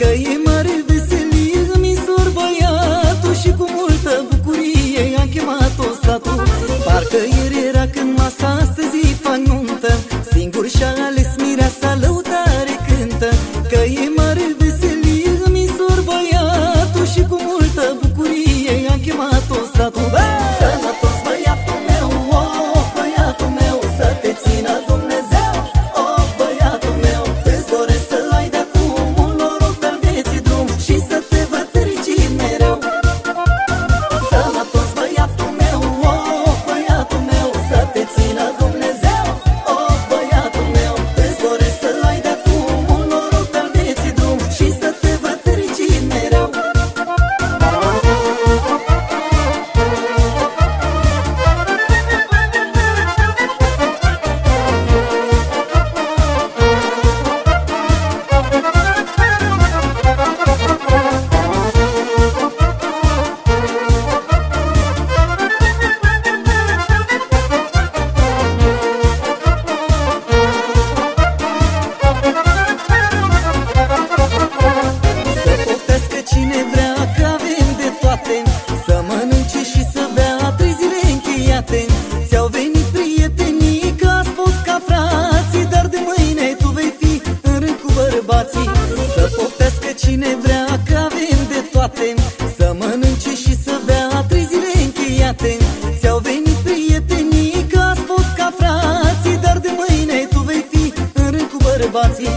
Că e mare veselie mi sor băiatul Și cu multă bucurie a chemat-o satul. Parcă ieri era când masa astăzi prieteni. Ți-au venit prietenii Că ați fost ca frații Dar de mâine tu vei fi în rând cu bărbații